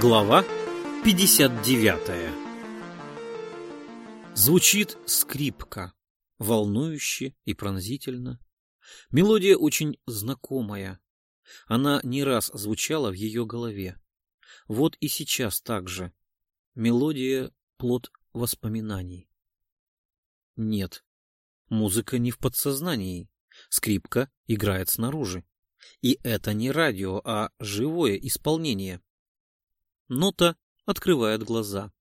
Глава 59 Звучит скрипка, волнующе и пронзительно. Мелодия очень знакомая. Она не раз звучала в ее голове. Вот и сейчас так же. Мелодия — плод воспоминаний. Нет, музыка не в подсознании. Скрипка играет снаружи. И это не радио, а живое исполнение. Нота открывает глаза.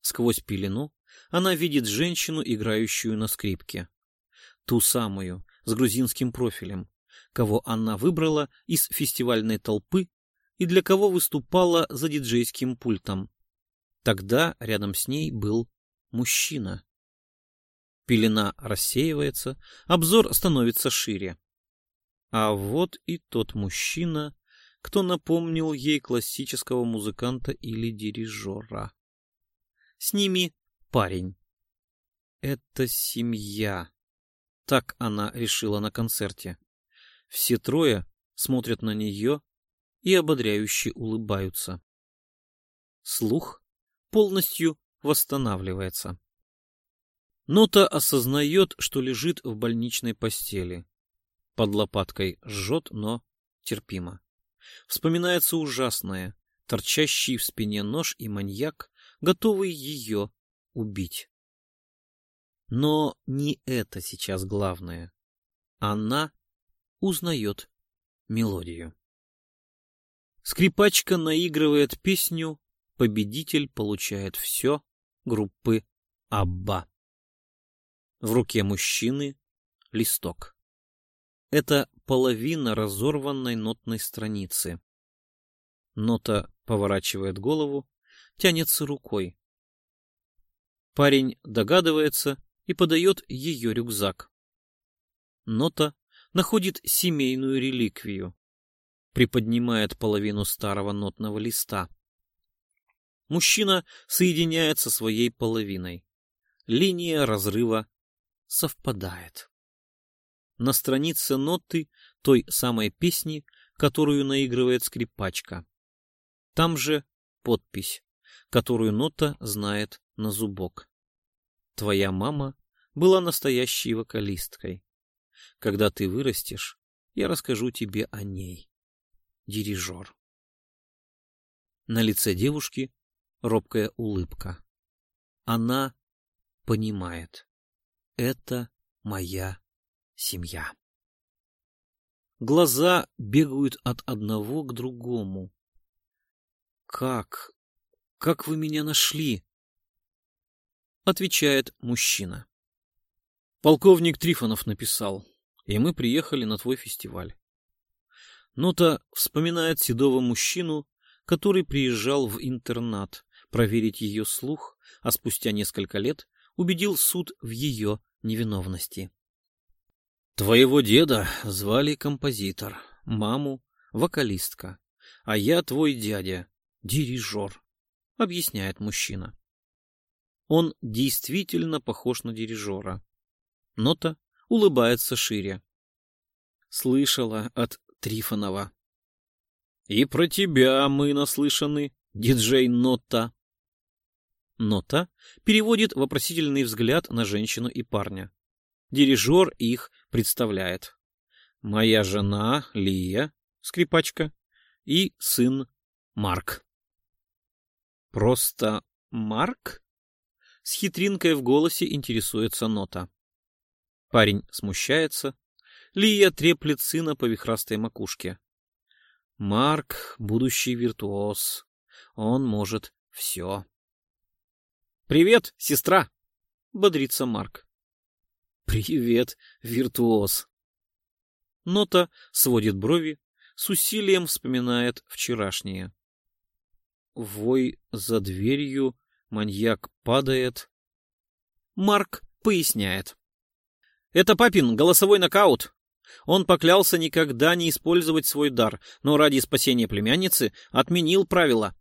Сквозь пелену она видит женщину, играющую на скрипке. Ту самую, с грузинским профилем, кого она выбрала из фестивальной толпы и для кого выступала за диджейским пультом. Тогда рядом с ней был мужчина. Пелена рассеивается, обзор становится шире. А вот и тот мужчина, кто напомнил ей классического музыканта или дирижера. С ними парень. Это семья. Так она решила на концерте. Все трое смотрят на нее и ободряюще улыбаются. Слух полностью восстанавливается. Нота осознает, что лежит в больничной постели. Под лопаткой жжет, но терпимо. Вспоминается ужасное, торчащий в спине нож и маньяк, готовый ее убить. Но не это сейчас главное. Она узнает мелодию. Скрипачка наигрывает песню «Победитель получает все» группы Абба. В руке мужчины листок. Это половина разорванной нотной страницы. Нота поворачивает голову, тянется рукой. Парень догадывается и подает ее рюкзак. Нота находит семейную реликвию. Приподнимает половину старого нотного листа. Мужчина соединяет со своей половиной. Линия разрыва совпадает. На странице ноты той самой песни, которую наигрывает скрипачка. Там же подпись, которую нота знает на зубок. Твоя мама была настоящей вокалисткой. Когда ты вырастешь, я расскажу тебе о ней. Дирижер. На лице девушки робкая улыбка. Она понимает. Это моя семья. Глаза бегают от одного к другому. «Как? Как вы меня нашли?» Отвечает мужчина. Полковник Трифонов написал, и мы приехали на твой фестиваль. Нота вспоминает седого мужчину, который приезжал в интернат проверить ее слух, а спустя несколько лет убедил суд в ее невиновности. Твоего деда звали композитор, маму — вокалистка, а я твой дядя, дирижер, — объясняет мужчина. Он действительно похож на дирижера. Нота улыбается шире. Слышала от Трифонова. И про тебя мы наслышаны, диджей Нота. Нота переводит вопросительный взгляд на женщину и парня. Дирижер их представляет. Моя жена Лия, скрипачка, и сын Марк. Просто Марк? С хитринкой в голосе интересуется нота. Парень смущается. Лия треплет сына по вихрастой макушке. Марк — будущий виртуоз. Он может все. «Привет, сестра!» — бодрится Марк. Привет, виртуоз. Нота сводит брови, с усилием вспоминает вчерашнее. Вой за дверью, маньяк падает. Марк поясняет. Это папин голосовой нокаут. Он поклялся никогда не использовать свой дар, но ради спасения племянницы отменил правила.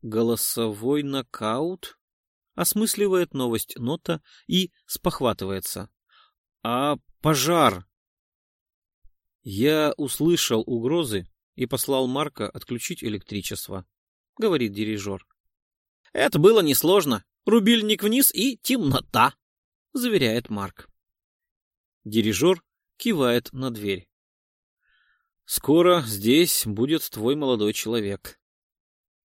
Голосовой нокаут? Осмысливает новость нота и спохватывается. «А пожар?» Я услышал угрозы и послал Марка отключить электричество. — говорит дирижер. «Это было несложно. Рубильник вниз и темнота», — заверяет Марк. Дирижер кивает на дверь. «Скоро здесь будет твой молодой человек».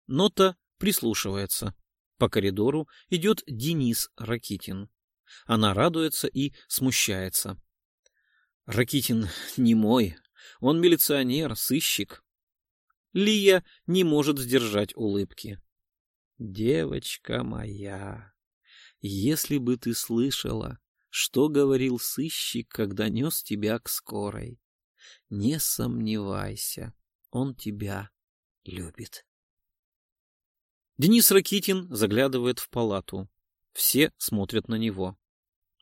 Нота прислушивается. По коридору идет Денис Ракитин. Она радуется и смущается. Ракитин не мой. Он милиционер, сыщик. Лия не может сдержать улыбки. Девочка моя, если бы ты слышала, что говорил сыщик, когда нес тебя к скорой, не сомневайся, он тебя любит. Денис Ракитин заглядывает в палату. Все смотрят на него.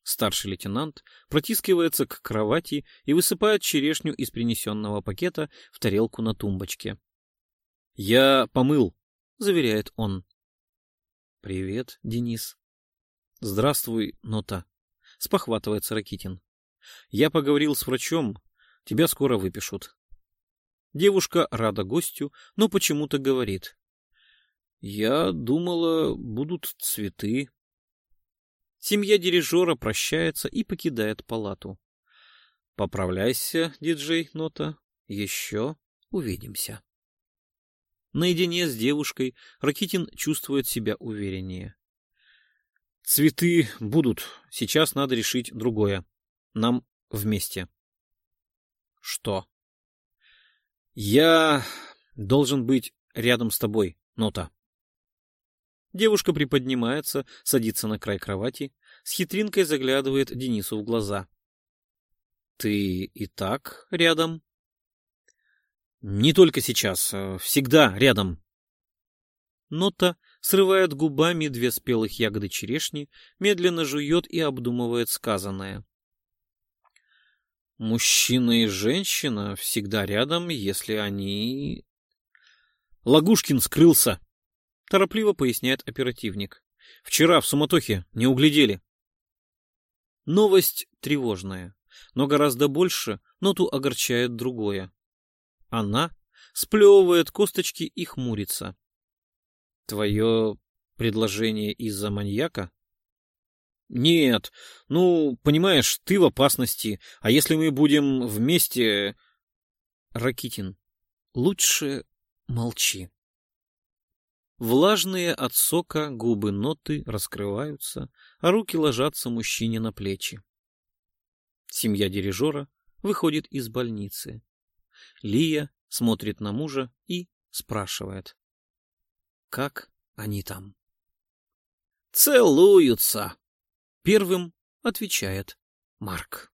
Старший лейтенант протискивается к кровати и высыпает черешню из принесенного пакета в тарелку на тумбочке. — Я помыл, — заверяет он. — Привет, Денис. — Здравствуй, Нота, — спохватывается Ракитин. — Я поговорил с врачом, тебя скоро выпишут. Девушка рада гостю, но почему-то говорит. — Я думала, будут цветы. Семья дирижера прощается и покидает палату. Поправляйся, диджей Нота, еще увидимся. Наедине с девушкой Ракитин чувствует себя увереннее. Цветы будут, сейчас надо решить другое. Нам вместе. Что? Я должен быть рядом с тобой, Нота. Девушка приподнимается, садится на край кровати, с хитринкой заглядывает Денису в глаза. — Ты и так рядом? — Не только сейчас, а всегда рядом. Нота срывает губами две спелых ягоды черешни, медленно жует и обдумывает сказанное. Мужчина и женщина всегда рядом, если они... Лагушкин скрылся, торопливо поясняет оперативник. Вчера в суматохе не углядели. Новость тревожная, но гораздо больше ноту огорчает другое. Она сплевывает косточки и хмурится. Твое предложение из-за маньяка? Нет, ну, понимаешь, ты в опасности, а если мы будем вместе... Ракитин, лучше молчи. Влажные от сока губы ноты раскрываются, а руки ложатся мужчине на плечи. Семья дирижера выходит из больницы. Лия смотрит на мужа и спрашивает. Как они там? Целуются. Первым отвечает Марк.